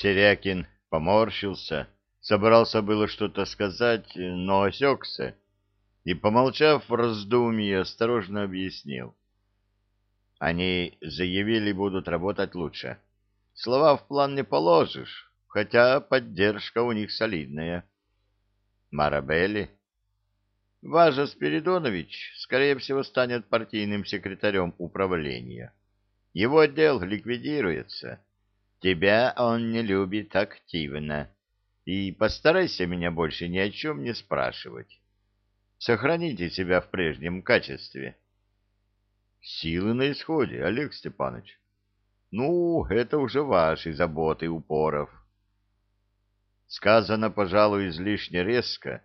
Серякин поморщился, собрался было что-то сказать, но осекся и, помолчав в раздумье, осторожно объяснил. Они заявили, будут работать лучше. Слова в план не положишь, хотя поддержка у них солидная. Марабелли? Важа Спиридонович, скорее всего, станет партийным секретарем управления. Его отдел ликвидируется. Тебя он не любит активно. И постарайся меня больше ни о чем не спрашивать. Сохраните себя в прежнем качестве. Силы на исходе, Олег Степанович. Ну, это уже ваши заботы, упоров. Сказано, пожалуй, излишне резко,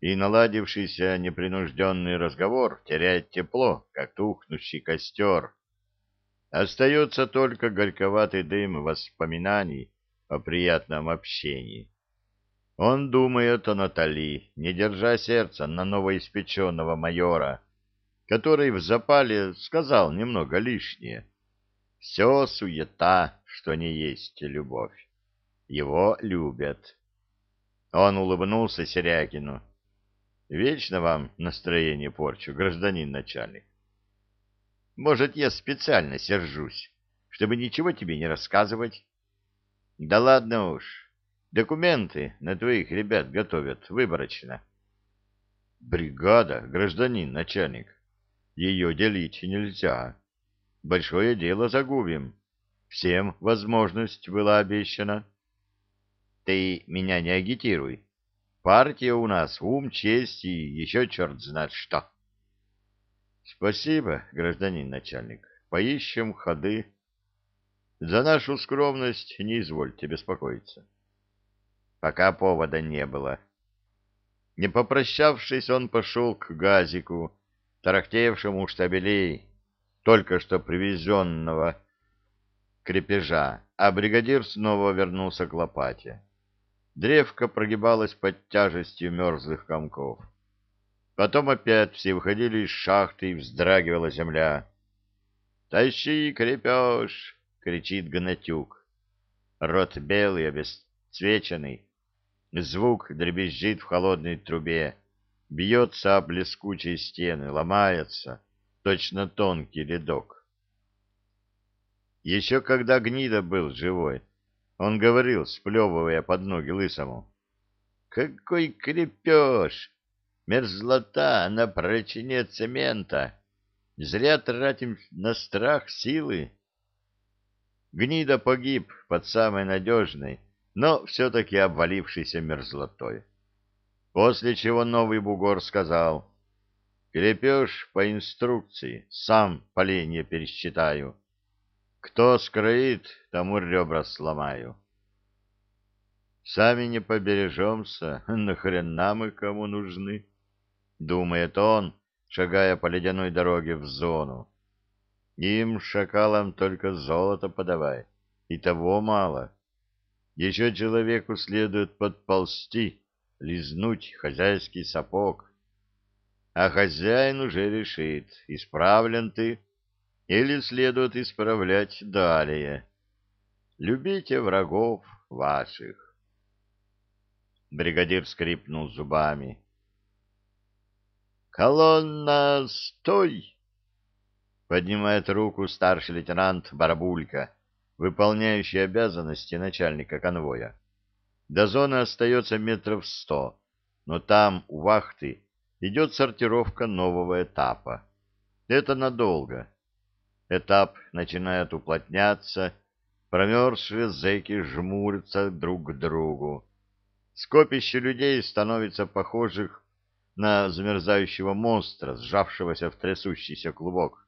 и наладившийся непринужденный разговор теряет тепло, как тухнущий костер. Остается только горьковатый дым воспоминаний о приятном общении. Он думает о Натали, не держа сердца на новоиспеченного майора, который в запале сказал немного лишнее. Все суета, что не есть любовь. Его любят. Он улыбнулся Серякину. Вечно вам настроение порчу, гражданин начальник. Может, я специально сержусь, чтобы ничего тебе не рассказывать? Да ладно уж. Документы на твоих ребят готовят выборочно. Бригада, гражданин начальник. Ее делить нельзя. Большое дело загубим. Всем возможность была обещана. Ты меня не агитируй. Партия у нас ум, честь и еще черт знает что. Спасибо, гражданин начальник. Поищем ходы. За нашу скромность не извольте беспокоиться. Пока повода не было. Не попрощавшись, он пошел к газику, тарахтевшему штабелей, только что привезенного крепежа, а бригадир снова вернулся к лопате. Древко прогибалось под тяжестью мерзлых комков. Потом опять все выходили из шахты, и вздрагивала земля. «Тащи, крепеж!» — кричит Гнатюк. Рот белый, обесцвеченный. Звук дребезжит в холодной трубе, бьется об блескучие стены, ломается, точно тонкий ледок. Еще когда гнида был живой, он говорил, сплевывая под ноги лысому. «Какой крепеж! Мерзлота на прочине цемента! Зря тратим на страх силы!» Гнида погиб под самой надежной, но все-таки обвалившейся мерзлотой. После чего новый бугор сказал, «Крепеж по инструкции, сам поленья пересчитаю». Кто скроит, тому ребра сломаю. Сами не побережемся, нахрена мы кому нужны? Думает он, шагая по ледяной дороге в зону. Им, шакалам, только золото подавай, и того мало. Еще человеку следует подползти, лизнуть хозяйский сапог. А хозяин уже решит, исправлен ты или следует исправлять далее. Любите врагов ваших. Бригадир скрипнул зубами. «Колонна, стой!» Поднимает руку старший лейтенант Барабулька, выполняющий обязанности начальника конвоя. До зоны остается метров сто, но там, у вахты, идет сортировка нового этапа. Это надолго Этап начинает уплотняться, промерзшие зэки жмурятся друг к другу. Скопище людей становится похожих на замерзающего монстра, сжавшегося в трясущийся клубок.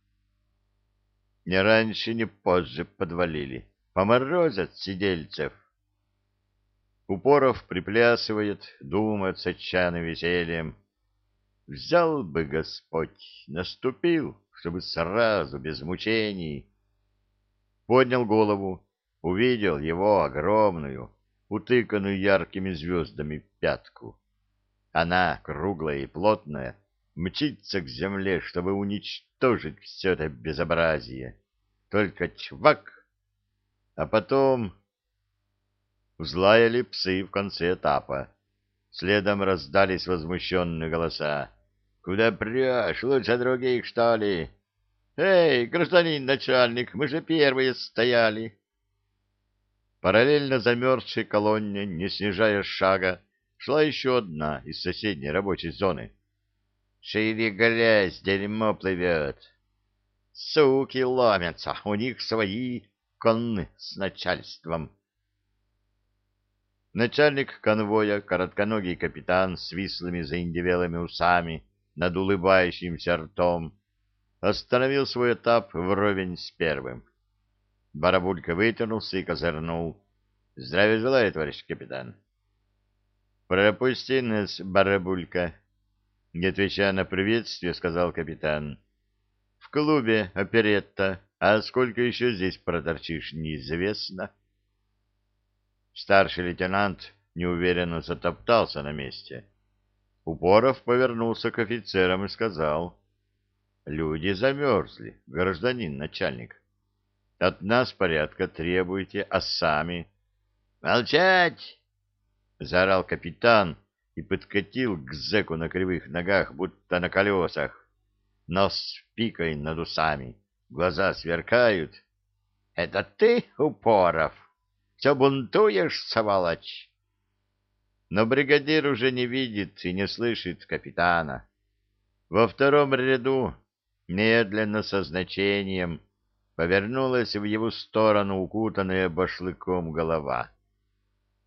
Не раньше, не позже подвалили. Поморозят сидельцев. Упоров приплясывает, думает с отчаянным весельем. Взял бы Господь, наступил чтобы сразу, без мучений. Поднял голову, увидел его огромную, утыканную яркими звездами пятку. Она, круглая и плотная, мчится к земле, чтобы уничтожить все это безобразие. Только чвак, а потом... Взлаяли псы в конце этапа. Следом раздались возмущенные голоса. «Куда прешь? Лучше других, что ли?» «Эй, гражданин начальник, мы же первые стояли!» Параллельно замерзшей колонне, не снижая шага, шла еще одна из соседней рабочей зоны. «Шире грязь, дерьмо плывет!» «Суки ломятся, у них свои конны с начальством!» Начальник конвоя, коротконогий капитан с вислыми заиндевелыми усами над улыбающимся ртом, остановил свой этап вровень с первым. Барабулька вытянулся и козырнул. — Здравия желаю, товарищ капитан. — Пропусти нас, Барабулька, — не отвечая на приветствие, сказал капитан. — В клубе оперетта, а сколько еще здесь проторчишь, неизвестно. — Старший лейтенант неуверенно затоптался на месте. Упоров повернулся к офицерам и сказал, «Люди замерзли, гражданин начальник. От нас порядка требуете, а сами...» «Молчать!» — заорал капитан и подкатил к зэку на кривых ногах, будто на колесах. Нос пикой над усами, глаза сверкают. «Это ты, Упоров?» Все бунтуешь, сволочь? Но бригадир уже не видит и не слышит капитана. Во втором ряду, медленно со значением, повернулась в его сторону укутанная башлыком голова.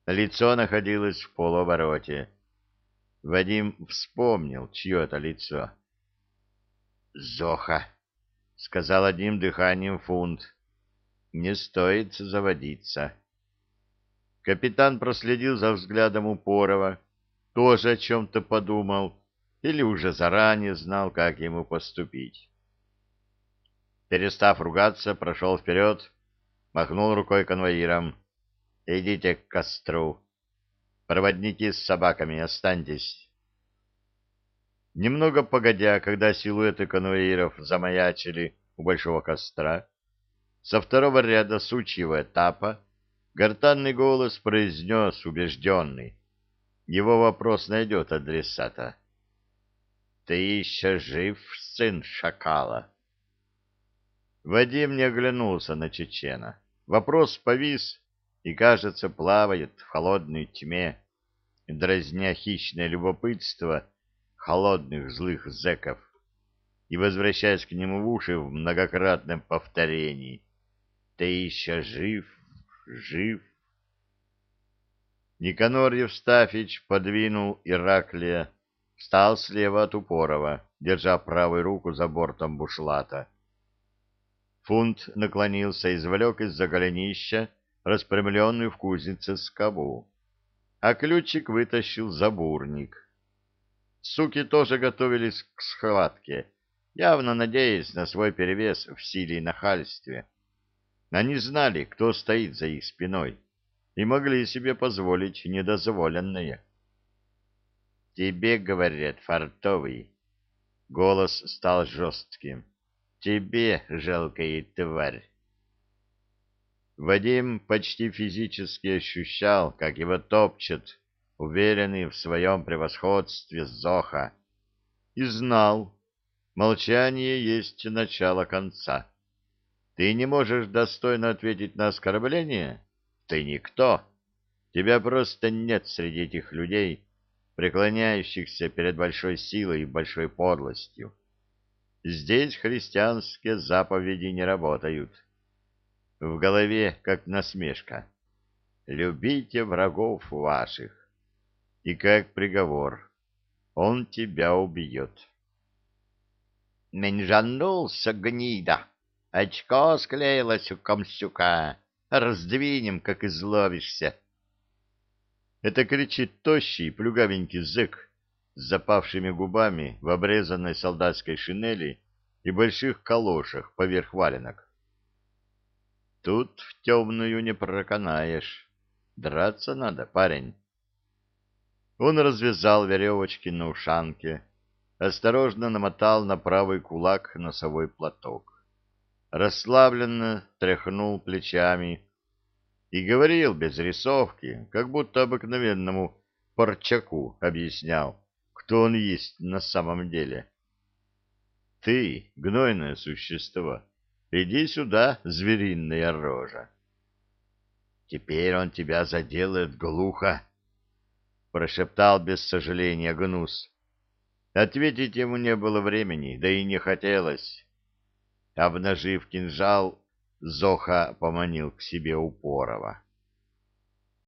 Лицо находилось в полуобороте. Вадим вспомнил, чье это лицо. «Зоха!» — сказал одним дыханием фунт. «Не стоит заводиться». Капитан проследил за взглядом Упорова, тоже о чем-то подумал или уже заранее знал, как ему поступить. Перестав ругаться, прошел вперед, махнул рукой конвоирам. «Идите к костру. Проводники с собаками, останьтесь». Немного погодя, когда силуэты конвоиров замаячили у большого костра, со второго ряда сучьего этапа Гортанный голос произнес убежденный. Его вопрос найдет адресата. «Ты еще жив, сын шакала?» Вадим не оглянулся на чечена. Вопрос повис и, кажется, плавает в холодной тьме, дразня хищное любопытство холодных злых зэков и возвращаясь к нему в уши в многократном повторении. «Ты еще жив, жив. Никанор Евстафич подвинул Ираклия, встал слева от Упорова, держа правую руку за бортом бушлата. Фунт наклонился извлек из-за голенища распрямленную в кузнице скобу, а ключик вытащил забурник. Суки тоже готовились к схватке, явно надеясь на свой перевес в силе и нахальстве. Они знали, кто стоит за их спиной, и могли себе позволить недозволенное. «Тебе, — говорят, — фартовый». Голос стал жестким. «Тебе, жалкая тварь». Вадим почти физически ощущал, как его топчет, уверенный в своем превосходстве Зоха, и знал, молчание есть начало конца. Ты не можешь достойно ответить на оскорбление? Ты никто. Тебя просто нет среди этих людей, преклоняющихся перед большой силой и большой подлостью. Здесь христианские заповеди не работают. В голове как насмешка. Любите врагов ваших. И как приговор. Он тебя убьет. Менжанулся гнида. Очко склеилось у комсюка. Раздвинем, как изловишься. Это кричит тощий, плюгавенький зэк с запавшими губами в обрезанной солдатской шинели и больших калошах поверх валенок. Тут в темную не проканаешь. Драться надо, парень. Он развязал веревочки на ушанке, осторожно намотал на правый кулак носовой платок расслабленно тряхнул плечами, и говорил без рисовки, как будто обыкновенному Парчаку объяснял, кто он есть на самом деле. Ты, гнойное существо, иди сюда, звериная рожа. Теперь он тебя заделает глухо, — прошептал без сожаления Гнус. Ответить ему не было времени, да и не хотелось. Обнажив кинжал, Зоха поманил к себе Упорова.